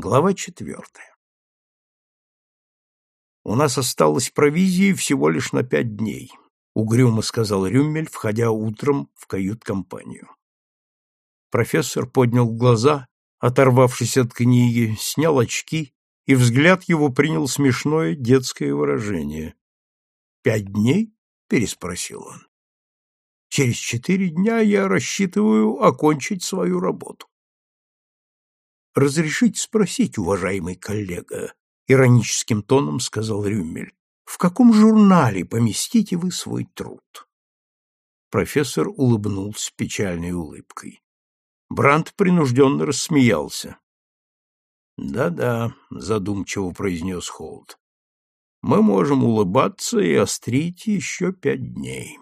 Глава четвертая. «У нас осталось провизии всего лишь на пять дней», — угрюмо сказал Рюммель, входя утром в кают-компанию. Профессор поднял глаза, оторвавшись от книги, снял очки, и взгляд его принял смешное детское выражение. «Пять дней?» — переспросил он. «Через четыре дня я рассчитываю окончить свою работу». «Разрешите спросить, уважаемый коллега», — ироническим тоном сказал Рюммель, «в каком журнале поместите вы свой труд?» Профессор улыбнулся печальной улыбкой. Брандт принужденно рассмеялся. «Да-да», — задумчиво произнес Холд, — «мы можем улыбаться и острить еще пять дней.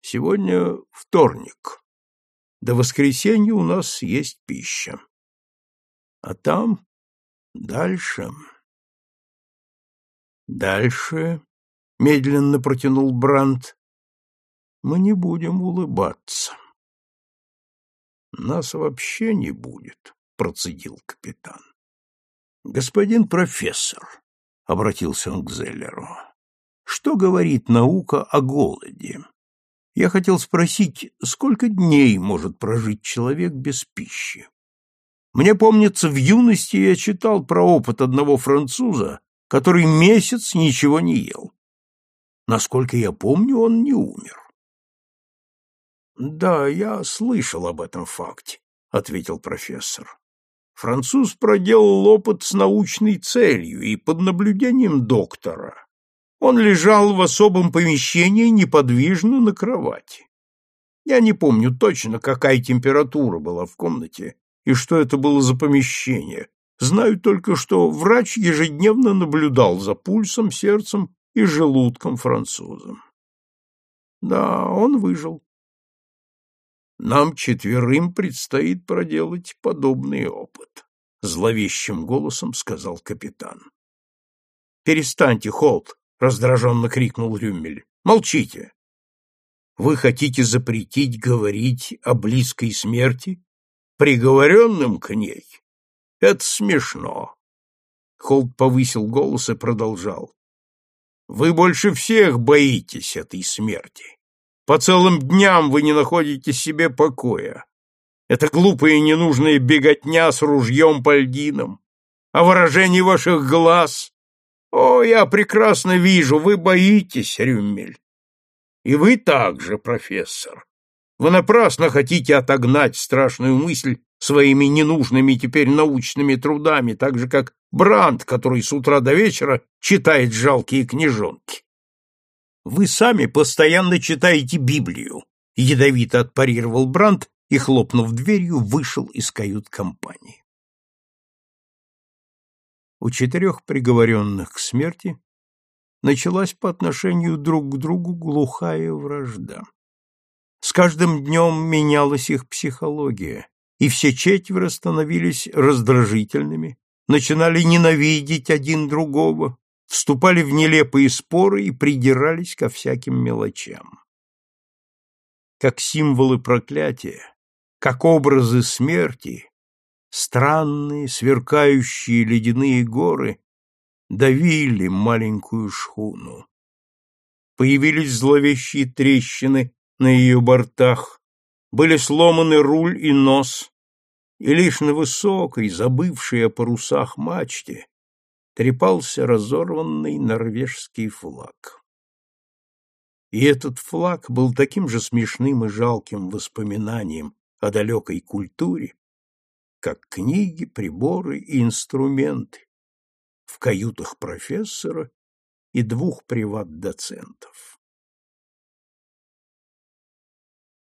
Сегодня вторник. До воскресенья у нас есть пища. А там дальше... Дальше, медленно протянул Брандт, мы не будем улыбаться. Нас вообще не будет, процедил капитан. Господин профессор, обратился он к Зеллеру, что говорит наука о голоде? Я хотел спросить, сколько дней может прожить человек без пищи? Мне помнится, в юности я читал про опыт одного француза, который месяц ничего не ел. Насколько я помню, он не умер. Да, я слышал об этом факте, ответил профессор. Француз проделал опыт с научной целью и под наблюдением доктора. Он лежал в особом помещении неподвижно на кровати. Я не помню точно, какая температура была в комнате, и что это было за помещение. Знаю только, что врач ежедневно наблюдал за пульсом, сердцем и желудком француза. Да, он выжил. Нам четверым предстоит проделать подобный опыт, зловещим голосом сказал капитан. Перестаньте, Холт, раздраженно крикнул Рюмель. Молчите. Вы хотите запретить говорить о близкой смерти приговоренным к ней. Это смешно. Холд повысил голос и продолжал. Вы больше всех боитесь этой смерти. По целым дням вы не находите себе покоя. Это глупая и ненужная беготня с ружьем по льдинам. А выражение ваших глаз... О, я прекрасно вижу, вы боитесь, Рюммель. И вы также, профессор. Вы напрасно хотите отогнать страшную мысль своими ненужными теперь научными трудами, так же, как Бранд, который с утра до вечера читает жалкие книжонки. Вы сами постоянно читаете Библию, ядовито отпарировал Бранд и, хлопнув дверью, вышел из кают-компании. У четырех приговоренных к смерти началась по отношению друг к другу глухая вражда. С каждым днем менялась их психология, и все четверо становились раздражительными, начинали ненавидеть один другого, вступали в нелепые споры и придирались ко всяким мелочам. Как символы проклятия, как образы смерти, странные, сверкающие ледяные горы давили маленькую шхуну. Появились зловещие трещины на ее бортах, были сломаны руль и нос, и лишь на высокой, забывшей о парусах мачте, трепался разорванный норвежский флаг. И этот флаг был таким же смешным и жалким воспоминанием о далекой культуре, как книги, приборы и инструменты в каютах профессора и двух приват-доцентов.